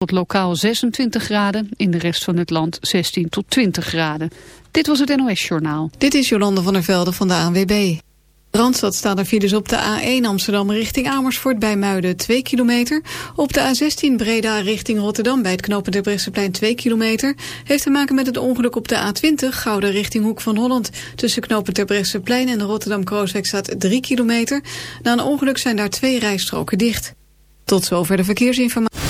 Tot lokaal 26 graden, in de rest van het land 16 tot 20 graden. Dit was het NOS Journaal. Dit is Jolande van der Velde van de ANWB. Randstad staan er files op de A1 Amsterdam richting Amersfoort bij Muiden 2 kilometer. Op de A16 Breda richting Rotterdam bij het knooppunt Bresseplein 2 kilometer. Heeft te maken met het ongeluk op de A20 Gouden richting Hoek van Holland. Tussen knooppunt Bresseplein en de Rotterdam-Kroosweg staat 3 kilometer. Na een ongeluk zijn daar twee rijstroken dicht. Tot zover de verkeersinformatie.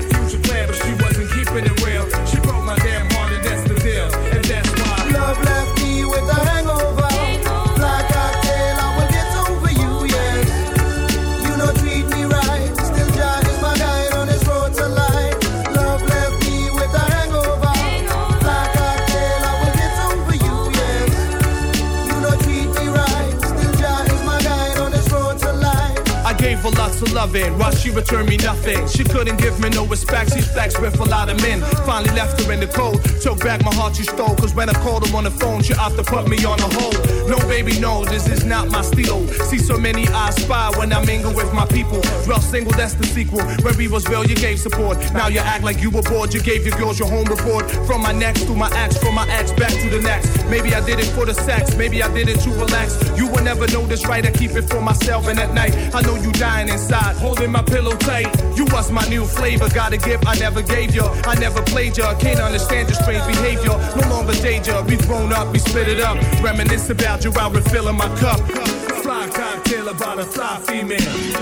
she returned me nothing. She couldn't give me no respect, she flexed with a lot of men. Finally left her in the cold, took back my heart she stole. Cause when I called her on the phone, she opted to put me on a hold. No, baby, no, this is not my style. See so many eyes spy when I mingle with my people. Well, single, that's the sequel. When we was real, you gave support. Now you act like you were bored, you gave your girls your home report. From my next to my ex, from my ex back to the next. Maybe I did it for the sex, maybe I did it to relax. You will never know this right. I keep it for myself. And at night, I know you dying inside, holding my pillow tight. You was my new flavor. Gotta give, I never gave you. I never played you. Can't understand your strange behavior. No longer danger. We grown up, we split it up. Reminisce about you while refilling my cup. Fly cocktail about a fly female.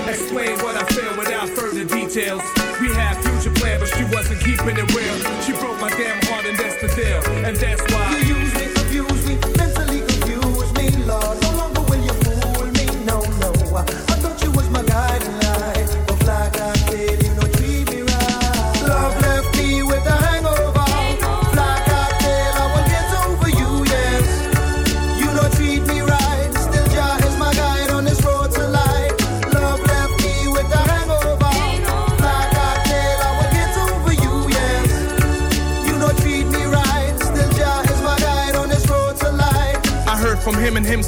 Explain what I feel without further details. We had future plans, but she wasn't keeping it real. She broke my damn heart, and that's the deal. And that's why.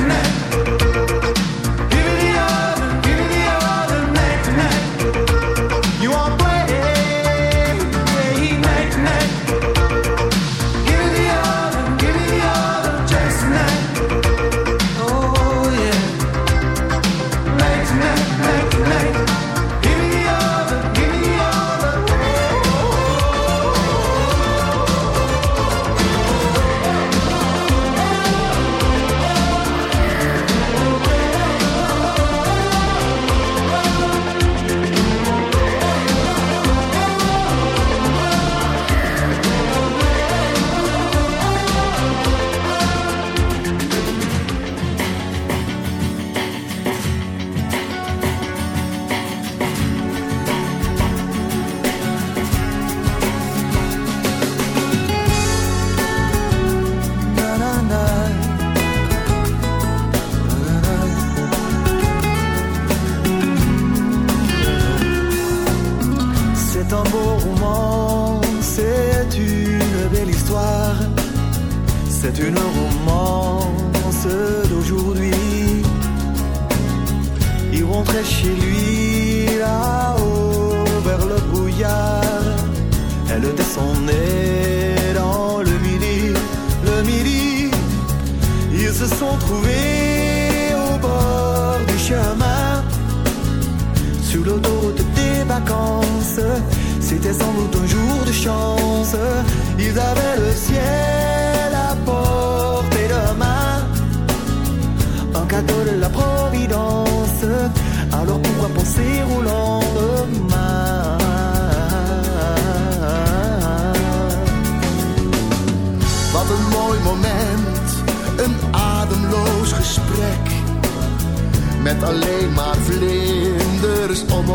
tonight.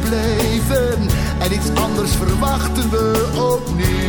gebleven. En iets anders verwachten we ook niet.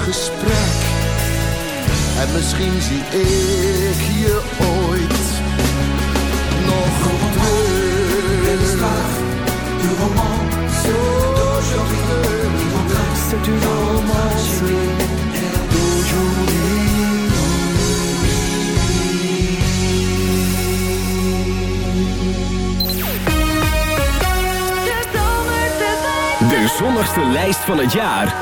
Gesprek. En misschien zie ik je ooit nog terug. Du d'aujourd'hui. C'est romance d'aujourd'hui. De zonnigste lijst van het jaar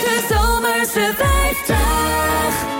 De Zomerse 50.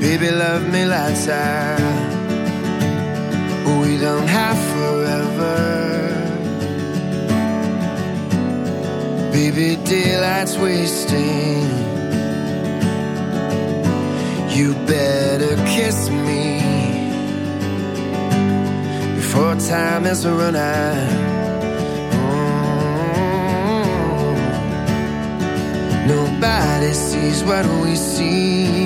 Baby, love me lights out. We don't have forever. Baby, daylight's wasting. You better kiss me before time is run out. Mm. Nobody sees what we see.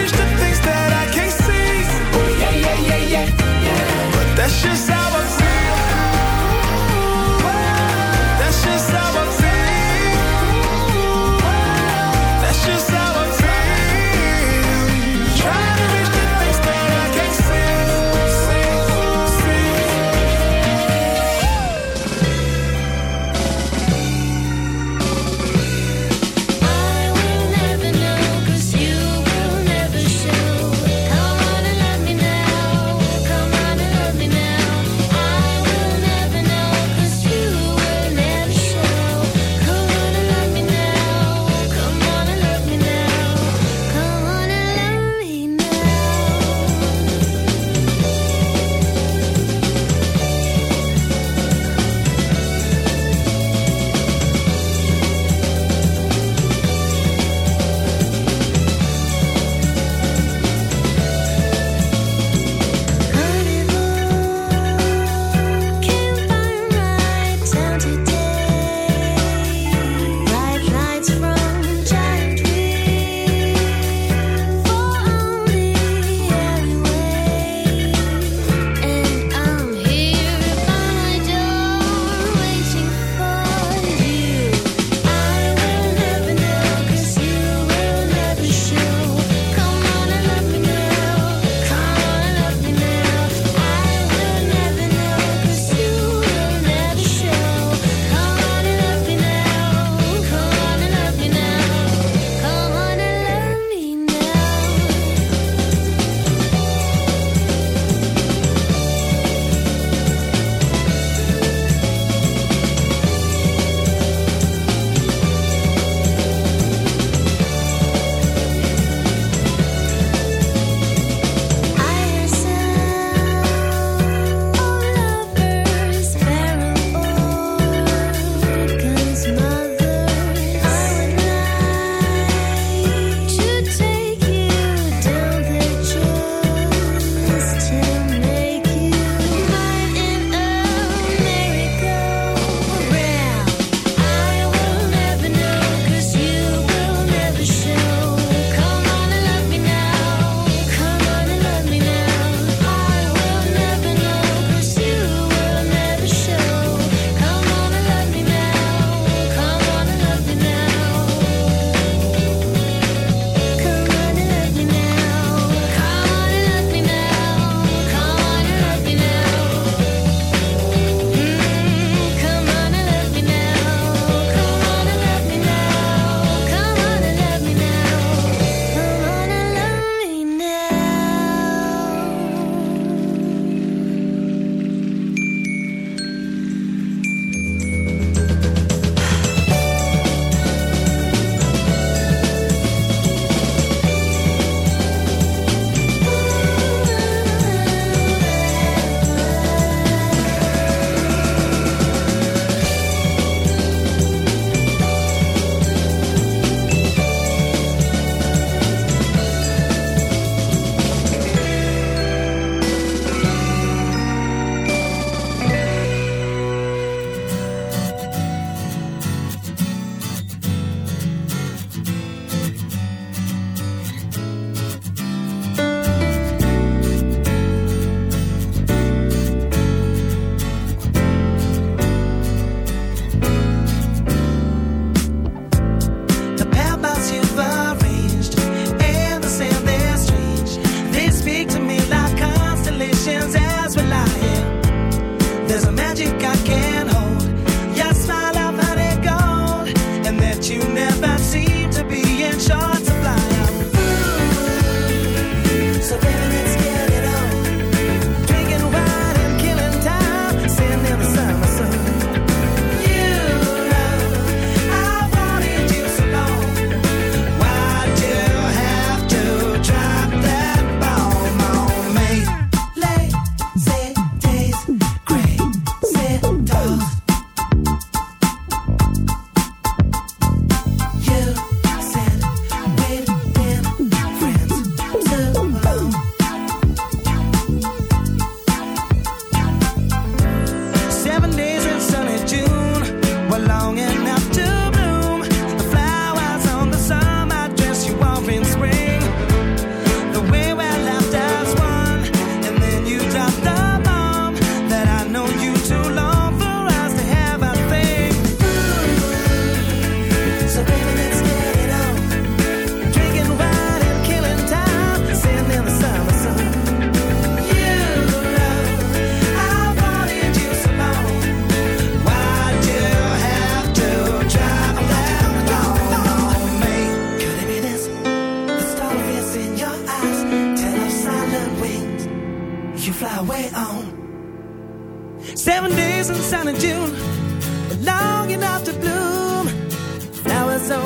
used to think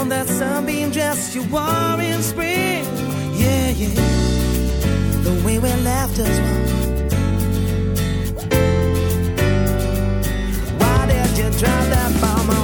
on that sunbeam dress you wore in spring. Yeah, yeah. The way we left us one. Why did you drop that bomb on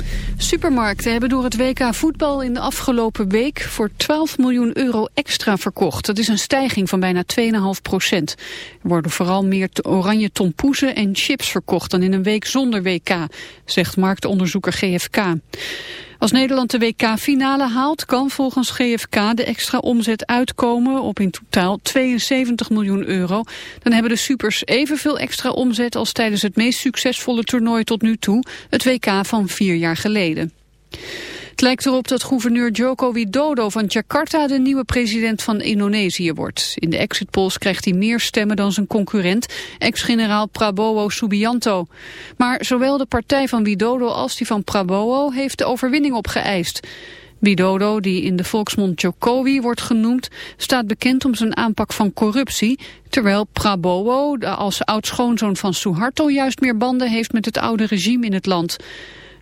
Supermarkten hebben door het WK voetbal in de afgelopen week... voor 12 miljoen euro extra verkocht. Dat is een stijging van bijna 2,5 procent. Er worden vooral meer oranje tompoezen en chips verkocht... dan in een week zonder WK, zegt marktonderzoeker GFK. Als Nederland de WK-finale haalt, kan volgens GFK de extra omzet uitkomen op in totaal 72 miljoen euro. Dan hebben de supers evenveel extra omzet als tijdens het meest succesvolle toernooi tot nu toe, het WK van vier jaar geleden. Het lijkt erop dat gouverneur Joko Widodo van Jakarta de nieuwe president van Indonesië wordt. In de exit polls krijgt hij meer stemmen dan zijn concurrent, ex-generaal Prabowo Subianto. Maar zowel de partij van Widodo als die van Prabowo heeft de overwinning opgeëist. Widodo, die in de volksmond Jokowi wordt genoemd, staat bekend om zijn aanpak van corruptie, terwijl Prabowo, als oud-schoonzoon van Suharto, juist meer banden heeft met het oude regime in het land.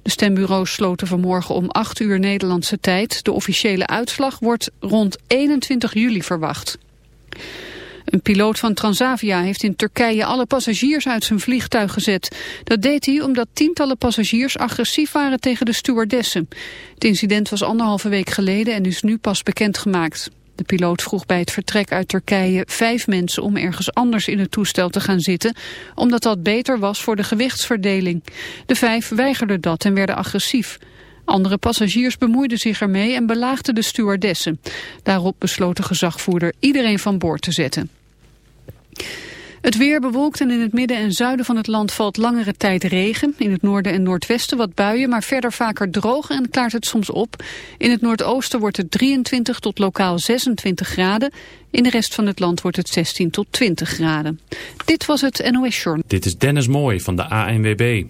De stembureaus sloten vanmorgen om 8 uur Nederlandse tijd. De officiële uitslag wordt rond 21 juli verwacht. Een piloot van Transavia heeft in Turkije alle passagiers uit zijn vliegtuig gezet. Dat deed hij omdat tientallen passagiers agressief waren tegen de stewardessen. Het incident was anderhalve week geleden en is nu pas bekendgemaakt. De piloot vroeg bij het vertrek uit Turkije vijf mensen om ergens anders in het toestel te gaan zitten, omdat dat beter was voor de gewichtsverdeling. De vijf weigerden dat en werden agressief. Andere passagiers bemoeiden zich ermee en belaagden de stewardessen. Daarop besloot de gezagvoerder iedereen van boord te zetten. Het weer bewolkt en in het midden en zuiden van het land valt langere tijd regen. In het noorden en noordwesten wat buien, maar verder vaker droog en klaart het soms op. In het noordoosten wordt het 23 tot lokaal 26 graden. In de rest van het land wordt het 16 tot 20 graden. Dit was het NOS Journal. Dit is Dennis Mooij van de ANWB.